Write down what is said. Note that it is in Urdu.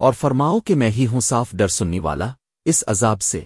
اور فرماؤ کہ میں ہی ہوں صاف ڈر سننی والا اس عذاب سے۔